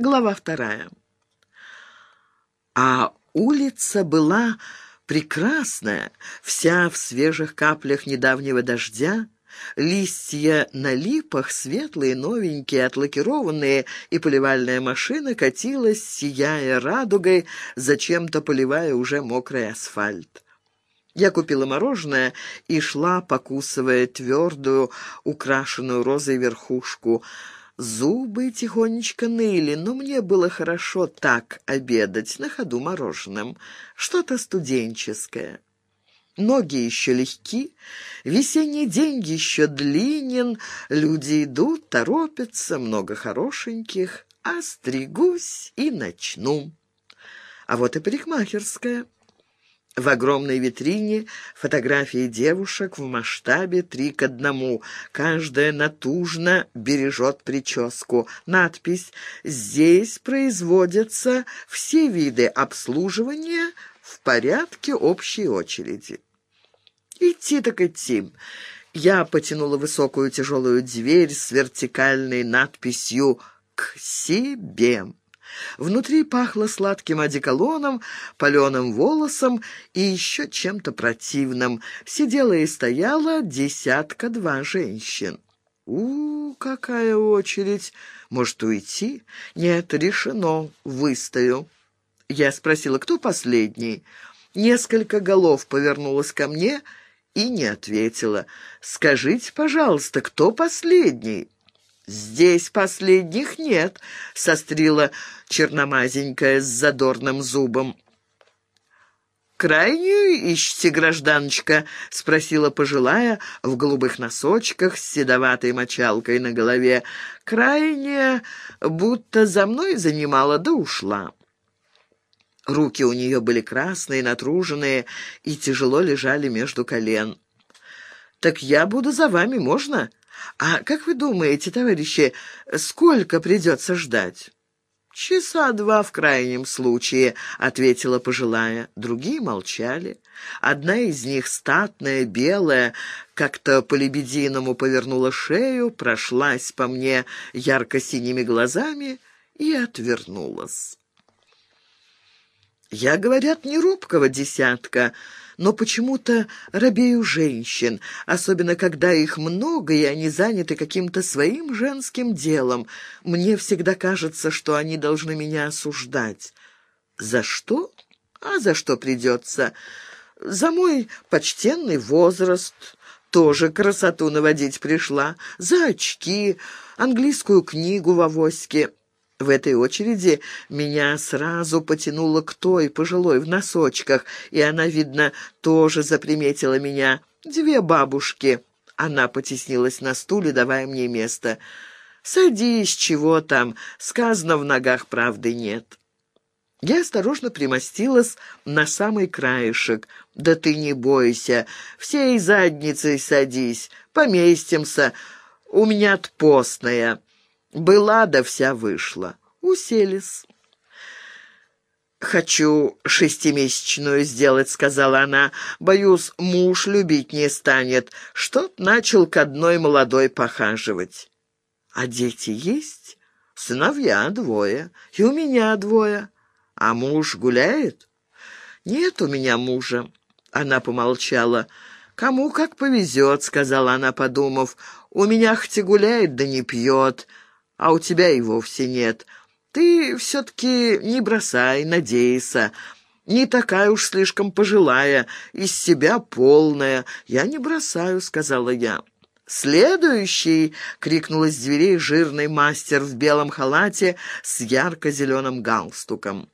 Глава вторая. А улица была прекрасная, вся в свежих каплях недавнего дождя, Листья на липах, светлые, новенькие, отлакированные, и поливальная машина катилась, сияя радугой, зачем-то поливая уже мокрый асфальт. Я купила мороженое и шла, покусывая твердую, украшенную розой верхушку. Зубы тихонечко ныли, но мне было хорошо так обедать, на ходу мороженым. Что-то студенческое. Ноги еще легки, весенний день еще длинен, люди идут, торопятся, много хорошеньких, а стригусь и начну. А вот и парикмахерская. В огромной витрине фотографии девушек в масштабе три к одному. Каждая натужно бережет прическу. Надпись «Здесь производятся все виды обслуживания в порядке общей очереди». Идти так идти. Я потянула высокую тяжелую дверь с вертикальной надписью «К себе». Внутри пахло сладким одеколоном, паленым волосом и еще чем-то противным. Сидела и стояла десятка-два женщин. у, какая очередь! Может, уйти? Нет, решено, выстою. Я спросила, кто последний? Несколько голов повернулось ко мне и не ответила. «Скажите, пожалуйста, кто последний?» «Здесь последних нет», — сострила черномазенькая с задорным зубом. «Крайнюю ищите, гражданочка?» — спросила пожилая в голубых носочках с седоватой мочалкой на голове. «Крайняя будто за мной занимала, да ушла». Руки у нее были красные, натруженные и тяжело лежали между колен. «Так я буду за вами, можно?» «А как вы думаете, товарищи, сколько придется ждать?» «Часа два в крайнем случае», — ответила пожилая. Другие молчали. Одна из них, статная, белая, как-то по-лебединому повернула шею, прошлась по мне ярко-синими глазами и отвернулась. Я, говорят, не робкого десятка, но почему-то робею женщин, особенно когда их много, и они заняты каким-то своим женским делом. Мне всегда кажется, что они должны меня осуждать. За что? А за что придется? За мой почтенный возраст, тоже красоту наводить пришла, за очки, английскую книгу в авоське. В этой очереди меня сразу потянуло к той, пожилой, в носочках, и она, видно, тоже заприметила меня. Две бабушки. Она потеснилась на стуле, давая мне место. «Садись, чего там? Сказано, в ногах правды нет». Я осторожно примостилась на самый краешек. «Да ты не бойся, всей задницей садись, поместимся, у меня постная». Была да вся вышла. Уселись. «Хочу шестимесячную сделать», — сказала она. «Боюсь, муж любить не станет. Что-то начал к одной молодой похаживать». «А дети есть?» «Сыновья двое. И у меня двое. А муж гуляет?» «Нет у меня мужа». Она помолчала. «Кому как повезет», — сказала она, подумав. «У меня хоть и гуляет, да не пьет» а у тебя и вовсе нет. Ты все-таки не бросай, надейся. Не такая уж слишком пожилая, из себя полная. Я не бросаю, сказала я. «Следующий!» — крикнул из дверей жирный мастер в белом халате с ярко-зеленым галстуком.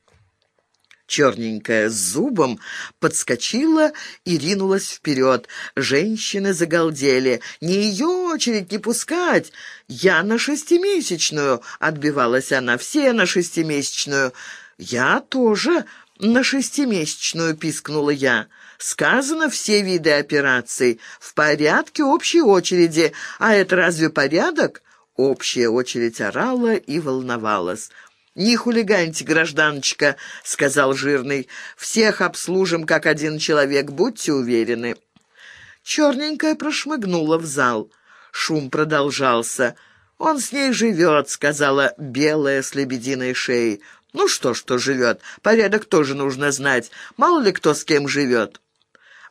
Черненькая с зубом подскочила и ринулась вперед. Женщины загалдели. «Не ее очередь не пускать! Я на шестимесячную!» — отбивалась она. «Все на шестимесячную!» «Я тоже на шестимесячную!» — пискнула я. «Сказано все виды операций. В порядке общей очереди. А это разве порядок?» Общая очередь орала и волновалась. «Не хулиганьте, гражданочка», — сказал жирный. «Всех обслужим, как один человек, будьте уверены». Черненькая прошмыгнула в зал. Шум продолжался. «Он с ней живет», — сказала белая с лебединой шеей. «Ну что, что живет? Порядок тоже нужно знать. Мало ли кто с кем живет».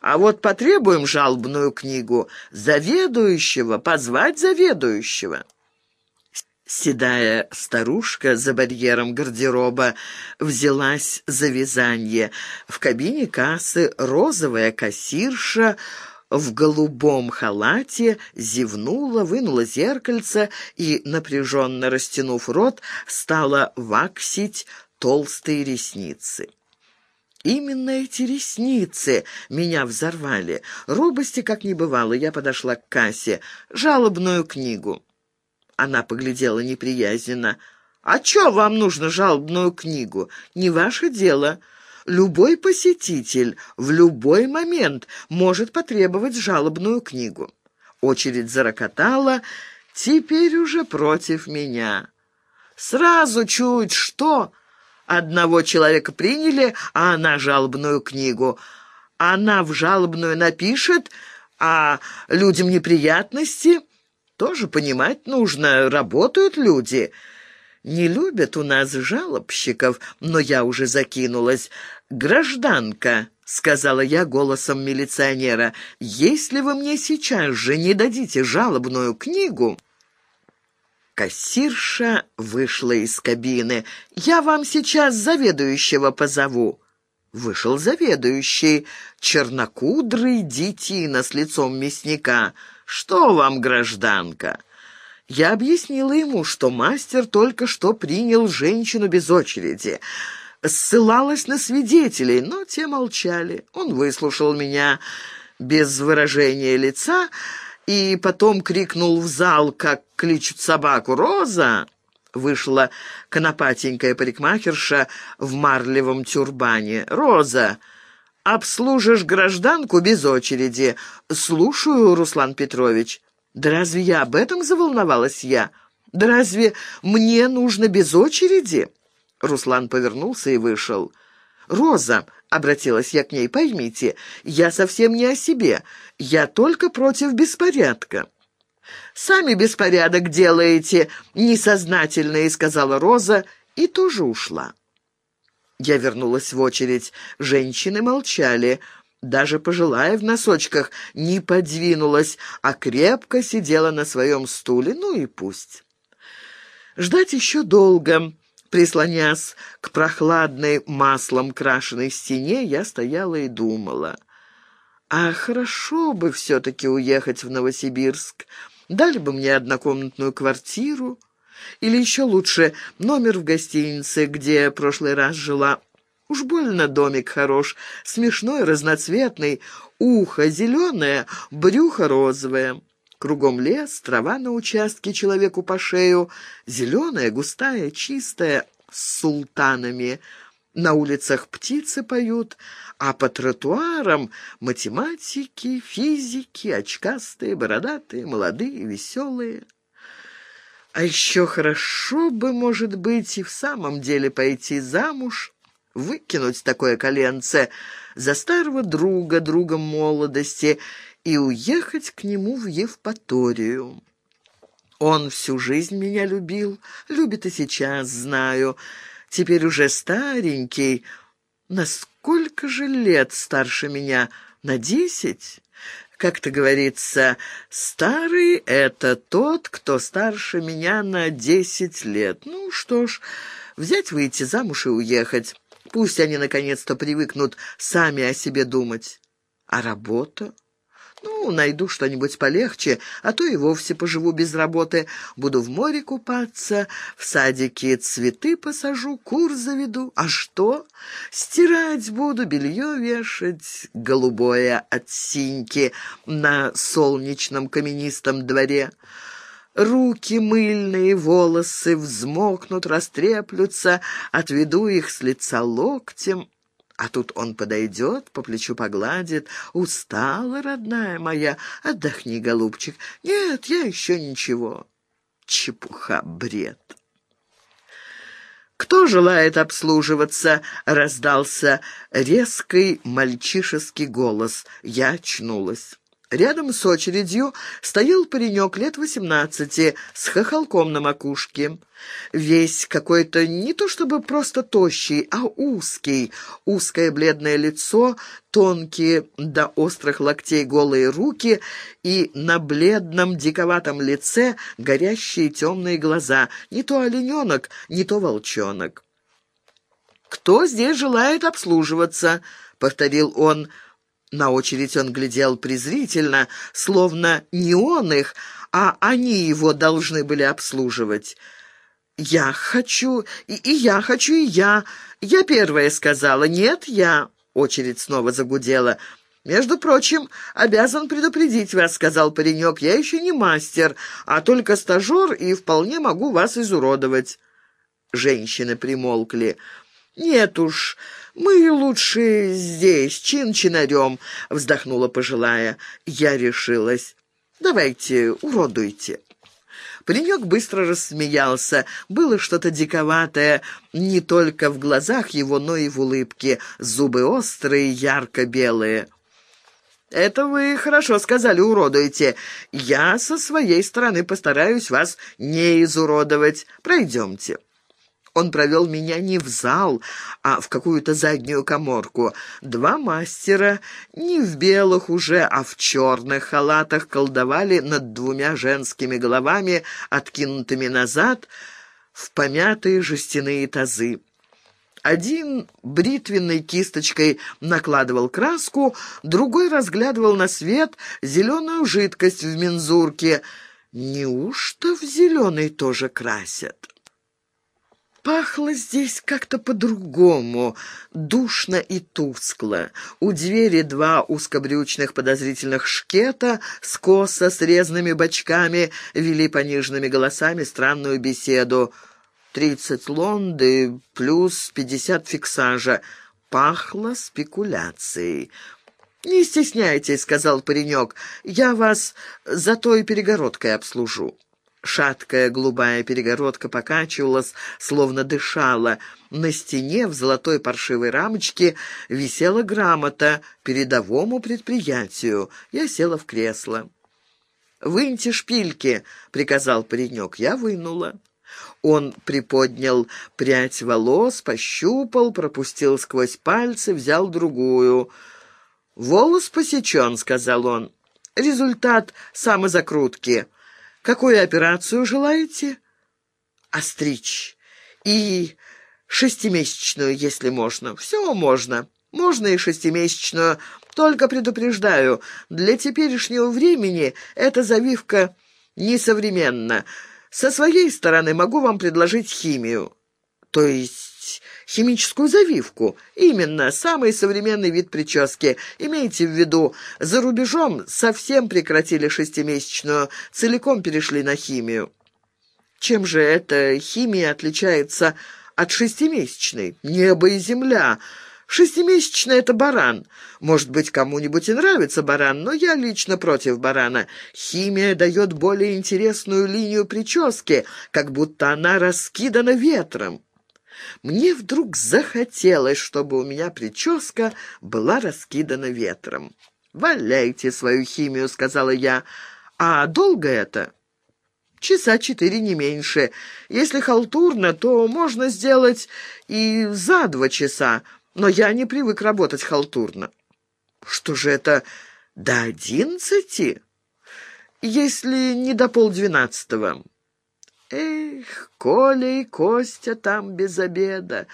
А вот потребуем жалобную книгу заведующего, позвать заведующего. Седая старушка за барьером гардероба взялась за вязание. В кабине кассы розовая кассирша в голубом халате зевнула, вынула зеркальце и, напряженно растянув рот, стала ваксить толстые ресницы. Именно эти ресницы меня взорвали. Робости как не бывало. Я подошла к кассе. Жалобную книгу. Она поглядела неприязненно. «А чё вам нужно жалобную книгу? Не ваше дело. Любой посетитель в любой момент может потребовать жалобную книгу». Очередь зарокотала, теперь уже против меня. «Сразу чуть что!» Одного человека приняли, а она жалобную книгу. Она в жалобную напишет, а людям неприятности тоже понимать нужно, работают люди. Не любят у нас жалобщиков, но я уже закинулась. «Гражданка», — сказала я голосом милиционера, — «если вы мне сейчас же не дадите жалобную книгу...» Кассирша вышла из кабины. «Я вам сейчас заведующего позову». Вышел заведующий, чернокудрый детина с лицом мясника. «Что вам, гражданка?» Я объяснила ему, что мастер только что принял женщину без очереди. Ссылалась на свидетелей, но те молчали. Он выслушал меня без выражения лица и потом крикнул в зал, как кличут собаку, «Роза!» Вышла конопатенькая парикмахерша в марлевом тюрбане. «Роза!» Обслужишь гражданку без очереди. Слушаю, Руслан Петрович. Да разве я об этом заволновалась я? Да разве мне нужно без очереди? Руслан повернулся и вышел. «Роза», — обратилась я к ней, — «поймите, я совсем не о себе. Я только против беспорядка». «Сами беспорядок делаете, несознательно», — сказала Роза, и тоже ушла. Я вернулась в очередь. Женщины молчали. Даже пожилая в носочках не подвинулась, а крепко сидела на своем стуле. Ну и пусть. Ждать еще долго. Прислонясь к прохладной маслом крашеной стене, я стояла и думала. А хорошо бы все-таки уехать в Новосибирск. Дали бы мне однокомнатную квартиру. Или еще лучше, номер в гостинице, где прошлый раз жила. Уж больно домик хорош, смешной, разноцветный, ухо зеленое, брюхо розовое. Кругом лес, трава на участке человеку по шею, зеленая, густая, чистая, с султанами. На улицах птицы поют, а по тротуарам математики, физики, очкастые, бородатые, молодые, веселые. А еще хорошо бы, может быть, и в самом деле пойти замуж, выкинуть такое коленце за старого друга, друга молодости, и уехать к нему в Евпаторию. Он всю жизнь меня любил, любит и сейчас, знаю. Теперь уже старенький. Насколько же лет старше меня? На десять? Как-то говорится, старый — это тот, кто старше меня на десять лет. Ну что ж, взять, выйти замуж и уехать. Пусть они наконец-то привыкнут сами о себе думать. А работа? Ну, найду что-нибудь полегче, а то и вовсе поживу без работы. Буду в море купаться, в садике цветы посажу, кур заведу. А что? Стирать буду, белье вешать, голубое от синьки на солнечном каменистом дворе. Руки мыльные, волосы взмокнут, растреплются, отведу их с лица локтем. А тут он подойдет, по плечу погладит. «Устала, родная моя? Отдохни, голубчик. Нет, я еще ничего». Чепуха, бред. «Кто желает обслуживаться?» — раздался резкий мальчишеский голос. Я очнулась. Рядом с очередью стоял паренек лет восемнадцати с хохолком на макушке. Весь какой-то не то чтобы просто тощий, а узкий. Узкое бледное лицо, тонкие до острых локтей голые руки и на бледном диковатом лице горящие темные глаза. Не то олененок, не то волчонок. «Кто здесь желает обслуживаться?» — повторил он, — на очередь он глядел презрительно, словно не он их, а они его должны были обслуживать. «Я хочу, и, и я хочу, и я. Я первая сказала. Нет, я...» Очередь снова загудела. «Между прочим, обязан предупредить вас», — сказал паренек. «Я еще не мастер, а только стажер, и вполне могу вас изуродовать». Женщины примолкли. «Нет уж, мы лучше здесь, чин-чинарем», — вздохнула пожилая. Я решилась. «Давайте, уродуйте». Паренек быстро рассмеялся. Было что-то диковатое не только в глазах его, но и в улыбке. Зубы острые, ярко-белые. «Это вы хорошо сказали, уродуете. Я со своей стороны постараюсь вас не изуродовать. Пройдемте». Он провел меня не в зал, а в какую-то заднюю коморку. Два мастера, не в белых уже, а в черных халатах, колдовали над двумя женскими головами, откинутыми назад, в помятые жестяные тазы. Один бритвенной кисточкой накладывал краску, другой разглядывал на свет зеленую жидкость в мензурке. Неужто в зеленый тоже красят? Пахло здесь как-то по-другому, душно и тускло. У двери два узкобрючных подозрительных шкета с косо срезанными бочками вели пониженными голосами странную беседу. «Тридцать лонды плюс пятьдесят фиксажа». Пахло спекуляцией. «Не стесняйтесь», — сказал паренек, — «я вас за той перегородкой обслужу». Шаткая голубая перегородка покачивалась, словно дышала. На стене в золотой паршивой рамочке висела грамота передовому предприятию. Я села в кресло. «Выньте шпильки», — приказал паренек. Я вынула. Он приподнял прядь волос, пощупал, пропустил сквозь пальцы, взял другую. «Волос посечен», — сказал он. «Результат самозакрутки». Какую операцию желаете? Остричь. И шестимесячную, если можно. Все можно. Можно и шестимесячную. Только предупреждаю, для теперешнего времени эта завивка несовременна. Со своей стороны могу вам предложить химию. То есть химическую завивку. Именно, самый современный вид прически. Имейте в виду, за рубежом совсем прекратили шестимесячную, целиком перешли на химию. Чем же эта химия отличается от шестимесячной? Небо и земля. Шестимесячная — это баран. Может быть, кому-нибудь и нравится баран, но я лично против барана. Химия дает более интересную линию прически, как будто она раскидана ветром. Мне вдруг захотелось, чтобы у меня прическа была раскидана ветром. «Валяйте свою химию», — сказала я. «А долго это?» «Часа четыре, не меньше. Если халтурно, то можно сделать и за два часа, но я не привык работать халтурно». «Что же это, до одиннадцати?» «Если не до полдвенадцатого». Эх, Коля и Костя там без обеда.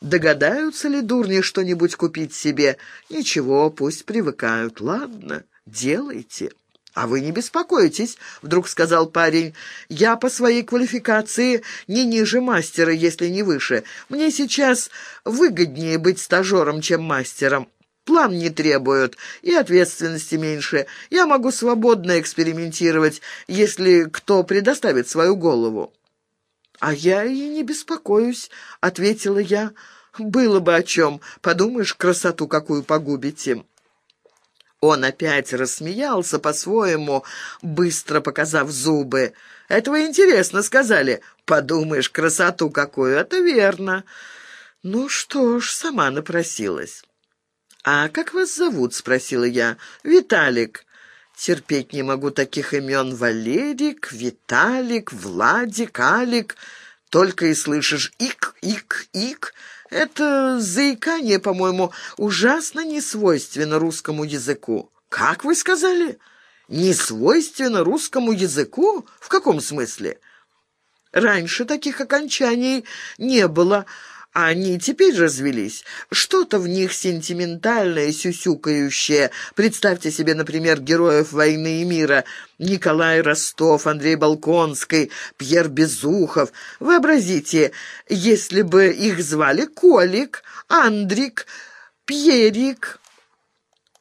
Догадаются ли дурни что-нибудь купить себе? Ничего, пусть привыкают. Ладно, делайте. «А вы не беспокойтесь», — вдруг сказал парень. «Я по своей квалификации не ниже мастера, если не выше. Мне сейчас выгоднее быть стажером, чем мастером. План не требуют, и ответственности меньше. Я могу свободно экспериментировать, если кто предоставит свою голову». «А я и не беспокоюсь», — ответила я. «Было бы о чем. Подумаешь, красоту какую погубите». Он опять рассмеялся по-своему, быстро показав зубы. «Это вы интересно сказали. Подумаешь, красоту какую. Это верно». «Ну что ж, сама напросилась». «А как вас зовут?» — спросила я. «Виталик». Терпеть не могу таких имен Валерик, Виталик, Владик, Алик. Только и слышишь «ик, ик, ик». Это заикание, по-моему, ужасно не свойственно русскому языку. Как вы сказали? Не свойственно русскому языку? В каком смысле? Раньше таких окончаний не было, они теперь развелись. Что-то в них сентиментальное, сюсюкающее. Представьте себе, например, героев «Войны и мира» Николай Ростов, Андрей Балконский, Пьер Безухов. Вообразите, если бы их звали Колик, Андрик, Пьерик.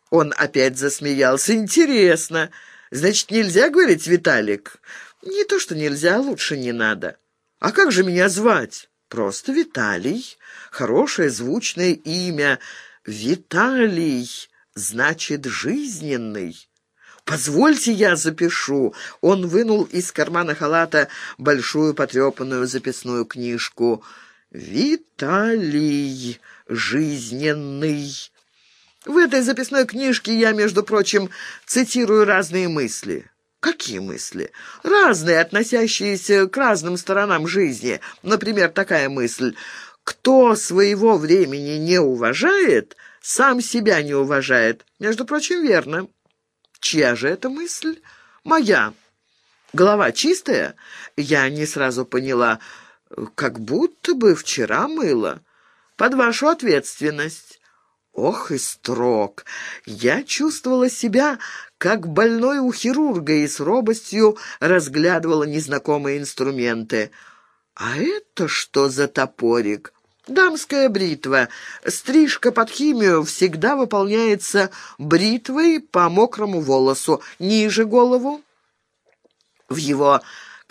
Он опять засмеялся. «Интересно. Значит, нельзя говорить Виталик?» «Не то, что нельзя, лучше не надо. А как же меня звать?» Просто Виталий. Хорошее звучное имя. Виталий значит жизненный. «Позвольте, я запишу». Он вынул из кармана халата большую потрепанную записную книжку. «Виталий жизненный». В этой записной книжке я, между прочим, цитирую разные мысли. Какие мысли? Разные, относящиеся к разным сторонам жизни. Например, такая мысль. Кто своего времени не уважает, сам себя не уважает. Между прочим, верно. Чья же это мысль? Моя. Голова чистая? Я не сразу поняла. Как будто бы вчера мыла. Под вашу ответственность. Ох и строг! Я чувствовала себя, как больной у хирурга, и с робостью разглядывала незнакомые инструменты. «А это что за топорик?» «Дамская бритва. Стрижка под химию всегда выполняется бритвой по мокрому волосу. Ниже голову». В его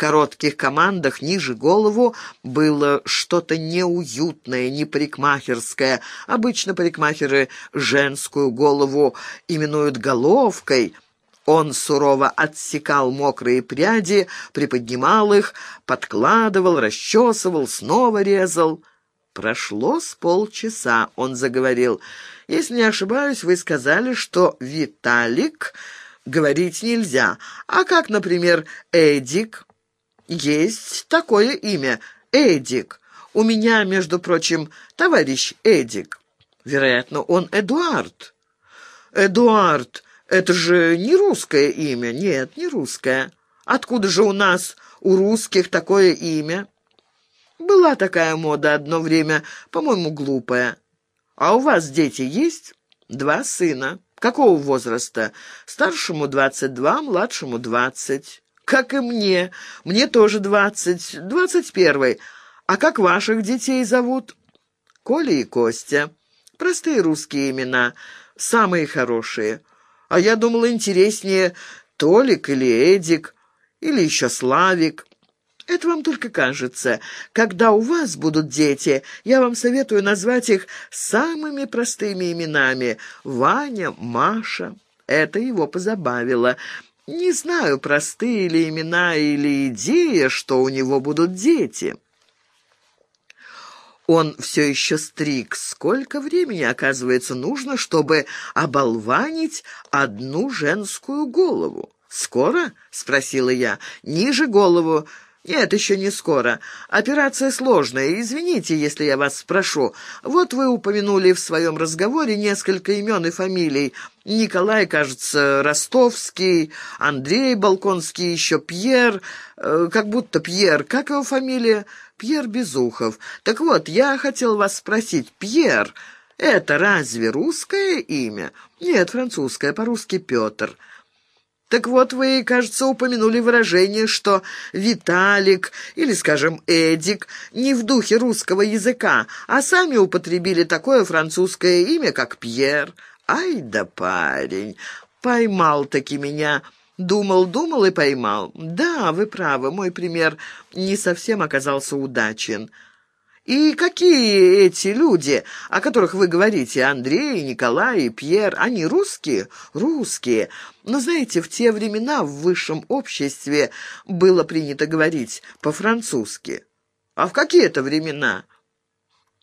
коротких командах ниже голову было что-то неуютное, непарикмахерское. Обычно парикмахеры женскую голову именуют головкой. Он сурово отсекал мокрые пряди, приподнимал их, подкладывал, расчесывал, снова резал. Прошло с полчаса, он заговорил. «Если не ошибаюсь, вы сказали, что Виталик говорить нельзя. А как, например, Эдик?» «Есть такое имя — Эдик. У меня, между прочим, товарищ Эдик. Вероятно, он Эдуард». «Эдуард — это же не русское имя». «Нет, не русское. Откуда же у нас, у русских, такое имя?» «Была такая мода одно время, по-моему, глупая. А у вас дети есть?» «Два сына. Какого возраста? Старшему двадцать два, младшему двадцать» как и мне. Мне тоже двадцать, двадцать первый. А как ваших детей зовут? Коля и Костя. Простые русские имена, самые хорошие. А я думала, интереснее Толик или Эдик, или еще Славик. Это вам только кажется. Когда у вас будут дети, я вам советую назвать их самыми простыми именами. Ваня, Маша. Это его позабавило. Не знаю, простые ли имена или идея, что у него будут дети. Он все еще стриг. Сколько времени, оказывается, нужно, чтобы оболванить одну женскую голову? «Скоро?» — спросила я. «Ниже голову. «Нет, еще не скоро. Операция сложная. Извините, если я вас спрошу. Вот вы упомянули в своем разговоре несколько имен и фамилий. Николай, кажется, Ростовский, Андрей Балконский, еще Пьер, э, как будто Пьер. Как его фамилия? Пьер Безухов. Так вот, я хотел вас спросить, Пьер, это разве русское имя? Нет, французское, по-русски Петр». Так вот, вы, кажется, упомянули выражение, что «Виталик» или, скажем, «Эдик» не в духе русского языка, а сами употребили такое французское имя, как Пьер. Ай да парень, поймал-таки меня. Думал, думал и поймал. Да, вы правы, мой пример не совсем оказался удачен. И какие эти люди, о которых вы говорите, Андрей, Николай Пьер, они русские? Русские. Но знаете, в те времена в высшем обществе было принято говорить по-французски. А в какие это времена?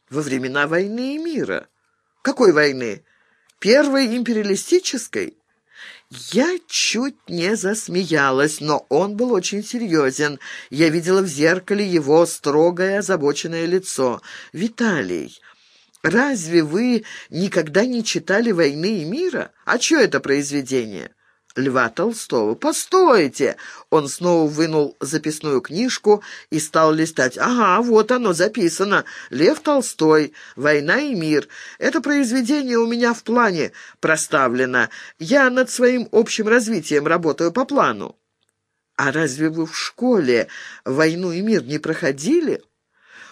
Во времена войны и мира. Какой войны? Первой империалистической? Я чуть не засмеялась, но он был очень серьезен. Я видела в зеркале его строгое озабоченное лицо. «Виталий, разве вы никогда не читали «Войны и мира»? А чье это произведение?» Льва Толстого. «Постойте!» Он снова вынул записную книжку и стал листать. «Ага, вот оно записано. Лев Толстой. Война и мир. Это произведение у меня в плане проставлено. Я над своим общим развитием работаю по плану». «А разве вы в школе «Войну и мир» не проходили?»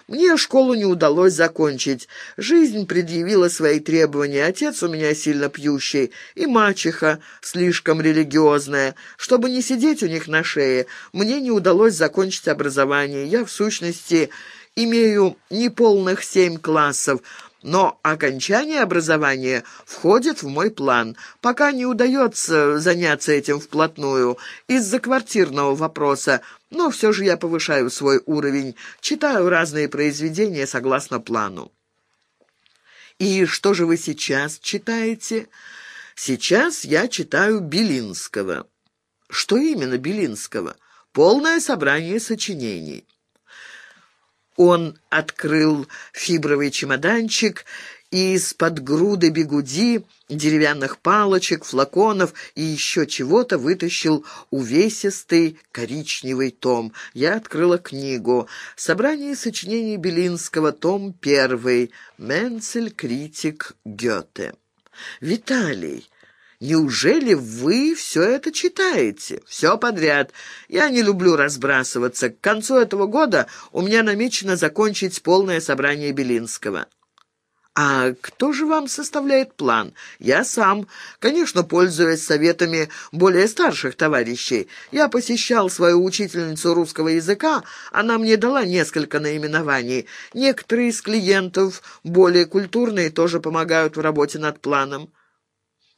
Мне школу не удалось закончить. Жизнь предъявила свои требования. Отец у меня сильно пьющий, и мачеха слишком религиозная. Чтобы не сидеть у них на шее, мне не удалось закончить образование. Я, в сущности, имею неполных семь классов, но окончание образования входит в мой план. Пока не удается заняться этим вплотную из-за квартирного вопроса, но все же я повышаю свой уровень, читаю разные произведения согласно плану. И что же вы сейчас читаете? Сейчас я читаю Белинского. Что именно Белинского? Полное собрание сочинений. Он открыл фибровый чемоданчик и из-под груды бегуди, деревянных палочек, флаконов и еще чего-то вытащил увесистый коричневый том. Я открыла книгу. Собрание сочинений Белинского, том первый. Менцель, критик, Гёте. «Виталий, Неужели вы все это читаете? Все подряд. Я не люблю разбрасываться. К концу этого года у меня намечено закончить полное собрание Белинского. А кто же вам составляет план? Я сам, конечно, пользуясь советами более старших товарищей. Я посещал свою учительницу русского языка, она мне дала несколько наименований. Некоторые из клиентов, более культурные, тоже помогают в работе над планом.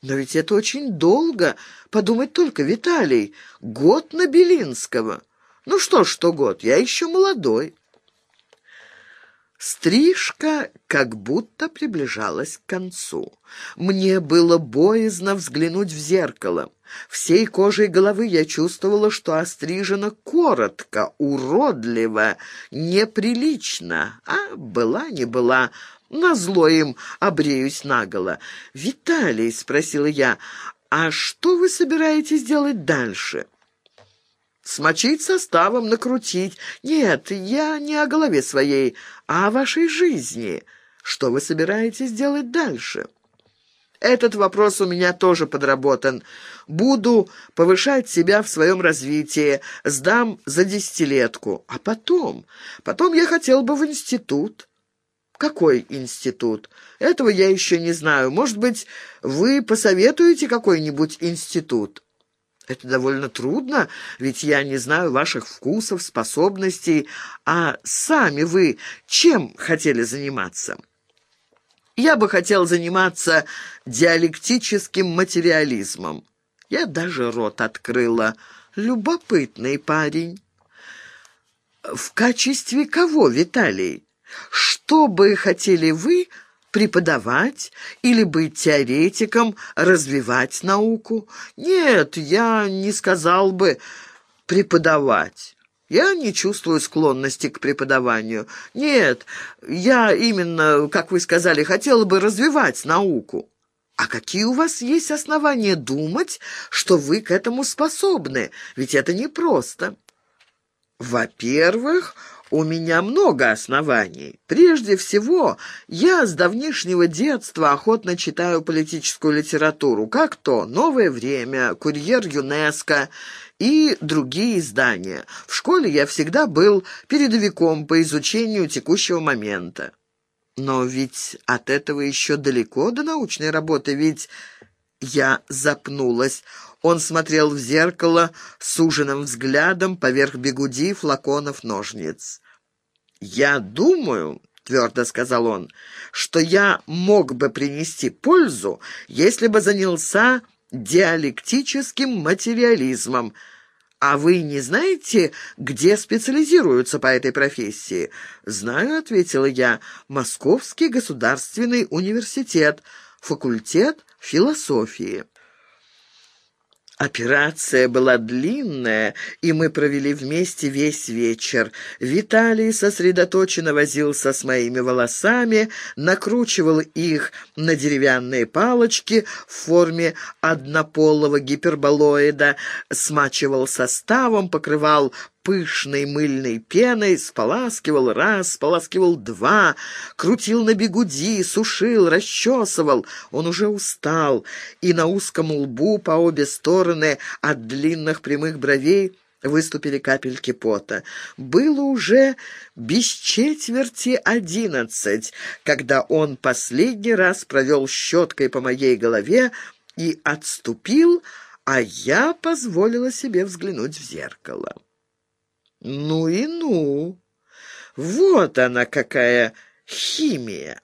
Но ведь это очень долго. Подумать только, Виталий, год на Белинского. Ну что ж, что год, я еще молодой. Стрижка как будто приближалась к концу. Мне было боязно взглянуть в зеркало. Всей кожей головы я чувствовала, что острижена коротко, уродливо, неприлично. А была не была, Назло им обреюсь наголо. «Виталий», — спросила я, — «а что вы собираетесь делать дальше?» «Смочить составом, накрутить. Нет, я не о голове своей, а о вашей жизни. Что вы собираетесь делать дальше?» Этот вопрос у меня тоже подработан. Буду повышать себя в своем развитии, сдам за десятилетку. А потом? Потом я хотел бы в институт. «Какой институт? Этого я еще не знаю. Может быть, вы посоветуете какой-нибудь институт?» «Это довольно трудно, ведь я не знаю ваших вкусов, способностей. А сами вы чем хотели заниматься?» «Я бы хотел заниматься диалектическим материализмом». Я даже рот открыла. «Любопытный парень». «В качестве кого, Виталий?» Что бы хотели вы преподавать или быть теоретиком, развивать науку? Нет, я не сказал бы преподавать. Я не чувствую склонности к преподаванию. Нет, я именно, как вы сказали, хотела бы развивать науку. А какие у вас есть основания думать, что вы к этому способны? Ведь это непросто. Во-первых, у меня много оснований. Прежде всего, я с давнишнего детства охотно читаю политическую литературу, как то «Новое время», «Курьер ЮНЕСКО» и другие издания. В школе я всегда был передовиком по изучению текущего момента. Но ведь от этого еще далеко до научной работы, ведь я запнулась. Он смотрел в зеркало с ужиным взглядом поверх бегуди, флаконов, ножниц. «Я думаю...» — твердо сказал он, — что я мог бы принести пользу, если бы занялся диалектическим материализмом. А вы не знаете, где специализируются по этой профессии? Знаю, ответила я, Московский государственный университет, факультет философии. Операция была длинная, и мы провели вместе весь вечер. Виталий сосредоточенно возился с моими волосами, накручивал их на деревянные палочки в форме однополого гиперболоида, смачивал составом, покрывал пышной мыльной пеной, споласкивал раз, споласкивал два, крутил на бегуди, сушил, расчесывал. Он уже устал, и на узком лбу по обе стороны от длинных прямых бровей выступили капельки пота. Было уже без четверти одиннадцать, когда он последний раз провел щеткой по моей голове и отступил, а я позволила себе взглянуть в зеркало. Ну и ну! Вот она какая химия!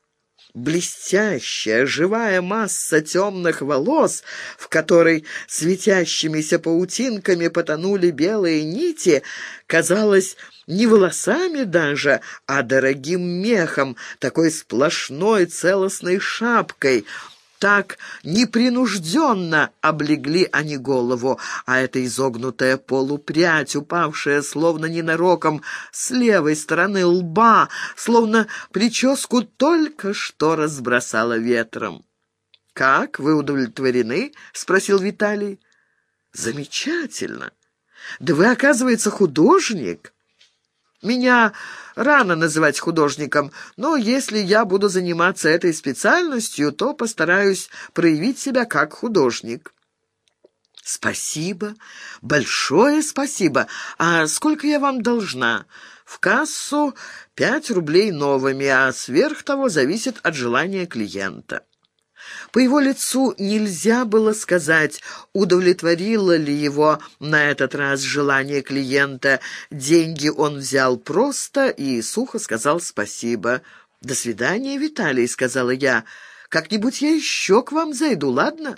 Блестящая, живая масса темных волос, в которой светящимися паутинками потонули белые нити, казалось, не волосами даже, а дорогим мехом, такой сплошной целостной шапкой — так непринужденно облегли они голову, а эта изогнутая полупрядь, упавшая словно ненароком с левой стороны лба, словно прическу только что разбросала ветром. «Как, вы удовлетворены?» — спросил Виталий. «Замечательно! Да вы, оказывается, художник!» Меня рано называть художником, но если я буду заниматься этой специальностью, то постараюсь проявить себя как художник». «Спасибо, большое спасибо. А сколько я вам должна?» «В кассу пять рублей новыми, а сверх того зависит от желания клиента». По его лицу нельзя было сказать, удовлетворило ли его на этот раз желание клиента. Деньги он взял просто и сухо сказал спасибо. «До свидания, Виталий», — сказала я. «Как-нибудь я еще к вам зайду, ладно?»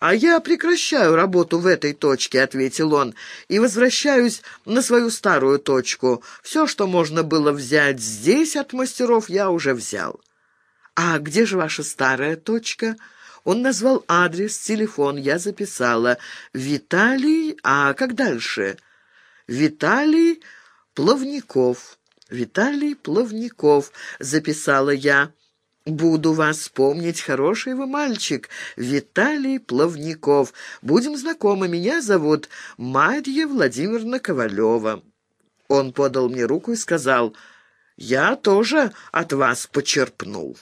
«А я прекращаю работу в этой точке», — ответил он, «и возвращаюсь на свою старую точку. Все, что можно было взять здесь от мастеров, я уже взял». «А где же ваша старая точка?» Он назвал адрес, телефон, я записала. «Виталий... А как дальше?» «Виталий Плавников». «Виталий Плавников», — записала я. «Буду вас помнить, хороший вы мальчик, Виталий Плавников. Будем знакомы, меня зовут Марья Владимировна Ковалева». Он подал мне руку и сказал, «Я тоже от вас почерпнул».